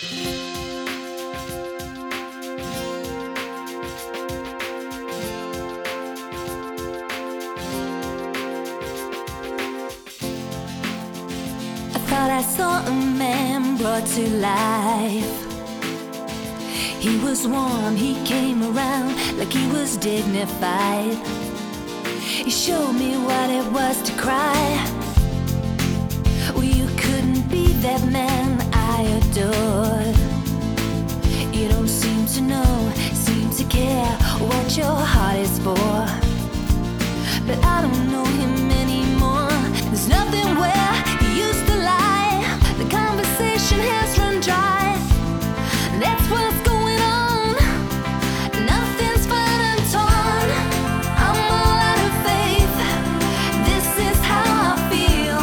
I thought I saw a man brought to life. He was warm, he came around like he was dignified. He showed me what it was to cry. Well, you couldn't be that man But I don't know him anymore. There's nothing where he used to lie. The conversation has run dry. That's what's going on. Nothing's torn. I'm all out of faith. This is how I feel.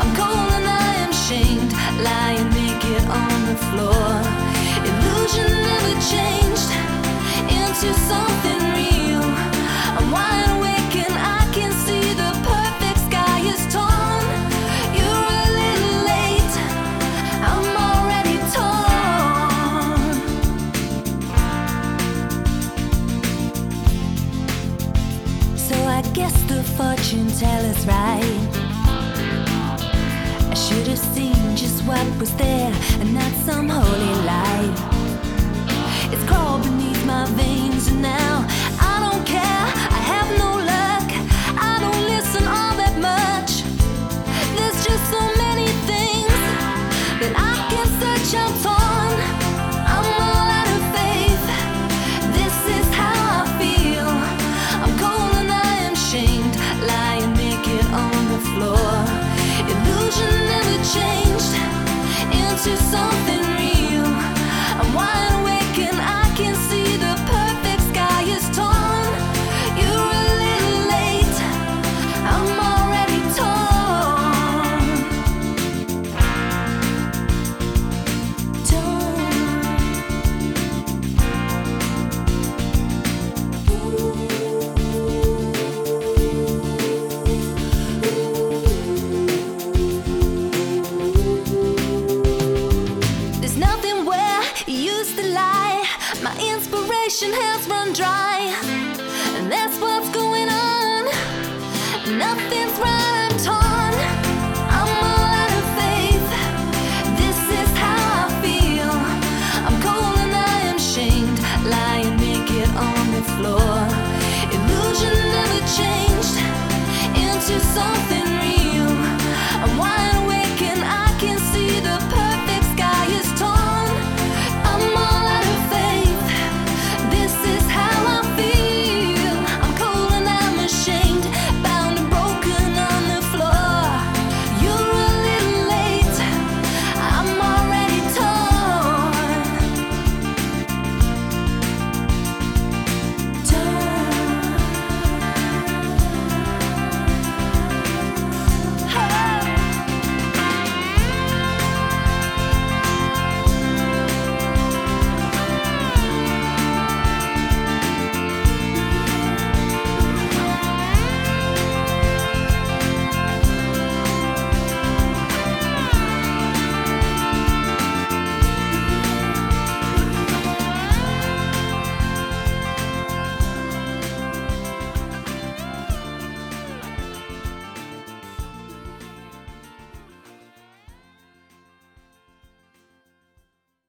I'm cold and I am shamed, lying naked on the floor. Guess the fortune teller's right. I should have seen just what was there and not some been where you used to lie. My inspiration has run dry, and that's what's going on. Nothing's right, I'm torn. I'm all out of faith. This is how I feel. I'm cold and I am shamed, lying naked on the floor. Illusion never changed into something.